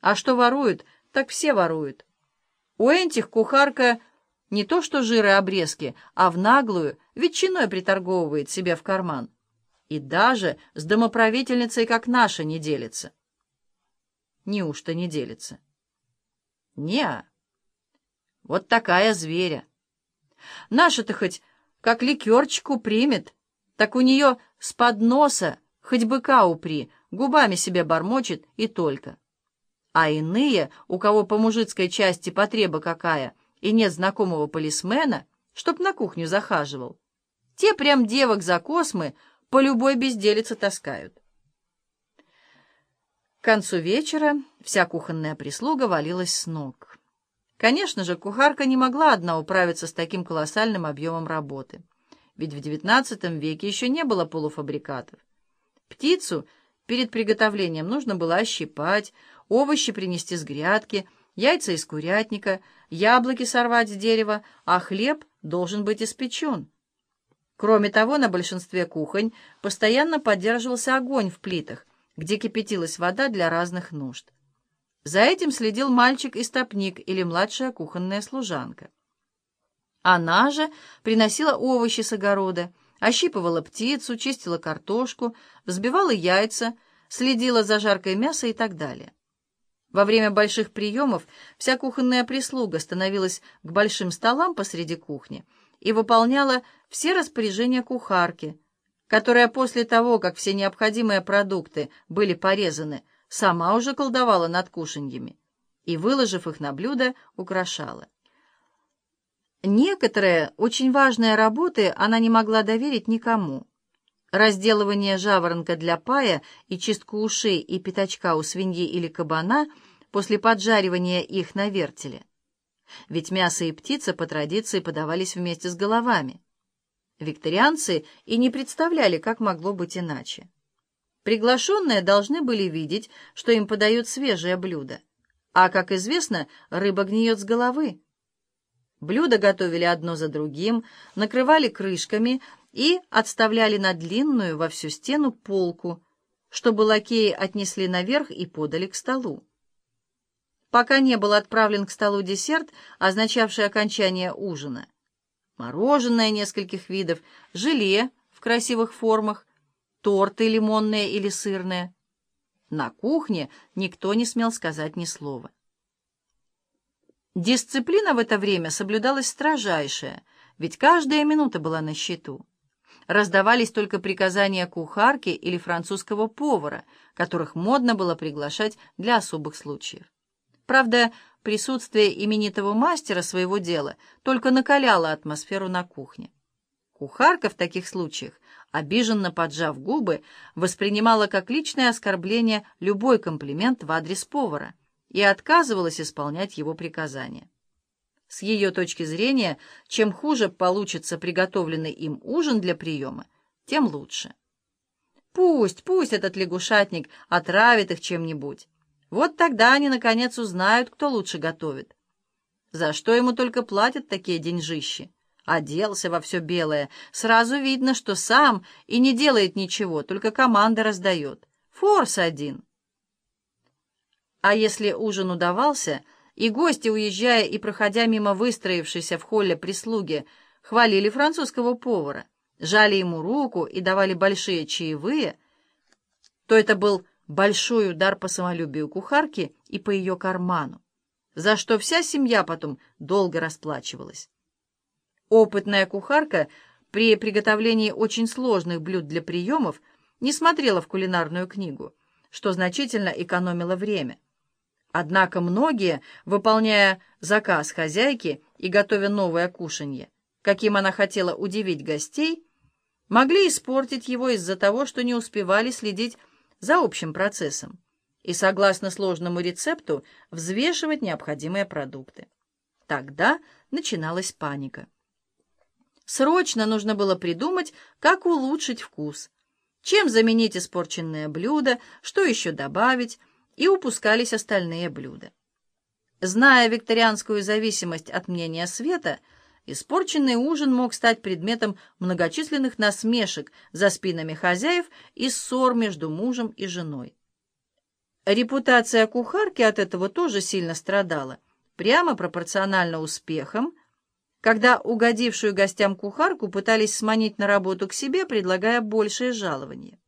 А что воруют, так все воруют. У этих кухарка не то что жиры обрезки, а в наглую ветчиной приторговывает себе в карман. И даже с домоправительницей, как наша, не делится. Неужто не делится? не Вот такая зверя. Наша-то хоть как ликерчику примет, так у нее с подноса хоть быка упри, губами себе бормочет и только. А иные, у кого по мужицкой части потреба какая, и нет знакомого полисмена, чтоб на кухню захаживал, те прям девок за космы по любой безделице таскают. К концу вечера вся кухонная прислуга валилась с ног. Конечно же, кухарка не могла одна управиться с таким колоссальным объемом работы, ведь в XIX веке еще не было полуфабрикатов. Птицу перед приготовлением нужно было ощипать, овощи принести с грядки, яйца из курятника, яблоки сорвать с дерева, а хлеб должен быть испечен. Кроме того, на большинстве кухонь постоянно поддерживался огонь в плитах, где кипятилась вода для разных нужд. За этим следил мальчик-истопник или младшая кухонная служанка. Она же приносила овощи с огорода, ощипывала птицу, чистила картошку, взбивала яйца, следила за жаркой мяса и так далее. Во время больших приемов вся кухонная прислуга становилась к большим столам посреди кухни и выполняла все распоряжения кухарки, которая после того, как все необходимые продукты были порезаны, сама уже колдовала над кушаньями и, выложив их на блюдо, украшала. Некоторые очень важные работы она не могла доверить никому. Разделывание жаворонка для пая и чистку ушей и пятачка у свиньи или кабана после поджаривания их на вертеле. Ведь мясо и птица по традиции подавались вместе с головами. Викторианцы и не представляли, как могло быть иначе. Приглашенные должны были видеть, что им подают свежее блюдо. А, как известно, рыба гниет с головы. Блюда готовили одно за другим, накрывали крышками и отставляли на длинную во всю стену полку, чтобы лакеи отнесли наверх и подали к столу. Пока не был отправлен к столу десерт, означавший окончание ужина — мороженое нескольких видов, желе в красивых формах, торты лимонные или сырные. На кухне никто не смел сказать ни слова. Дисциплина в это время соблюдалась строжайшая, ведь каждая минута была на счету. Раздавались только приказания кухарки или французского повара, которых модно было приглашать для особых случаев. Правда, присутствие именитого мастера своего дела только накаляло атмосферу на кухне. Кухарка в таких случаях, обиженно поджав губы, воспринимала как личное оскорбление любой комплимент в адрес повара и отказывалась исполнять его приказания. С ее точки зрения, чем хуже получится приготовленный им ужин для приема, тем лучше. Пусть, пусть этот лягушатник отравит их чем-нибудь. Вот тогда они, наконец, узнают, кто лучше готовит. За что ему только платят такие деньжищи? Оделся во все белое. Сразу видно, что сам и не делает ничего, только команды раздает. Форс один. А если ужин удавался, и гости, уезжая и проходя мимо выстроившейся в холле прислуги, хвалили французского повара, жали ему руку и давали большие чаевые, то это был большой удар по самолюбию кухарки и по ее карману, за что вся семья потом долго расплачивалась. Опытная кухарка при приготовлении очень сложных блюд для приемов не смотрела в кулинарную книгу, что значительно экономило время. Однако многие, выполняя заказ хозяйки и готовя новое кушанье, каким она хотела удивить гостей, могли испортить его из-за того, что не успевали следить за общим процессом и, согласно сложному рецепту, взвешивать необходимые продукты. Тогда начиналась паника. Срочно нужно было придумать, как улучшить вкус, чем заменить испорченное блюдо, что еще добавить, и упускались остальные блюда. Зная викторианскую зависимость от мнения света, Испорченный ужин мог стать предметом многочисленных насмешек за спинами хозяев и ссор между мужем и женой. Репутация кухарки от этого тоже сильно страдала, прямо пропорционально успехам, когда угодившую гостям кухарку пытались сманить на работу к себе, предлагая большее жалование.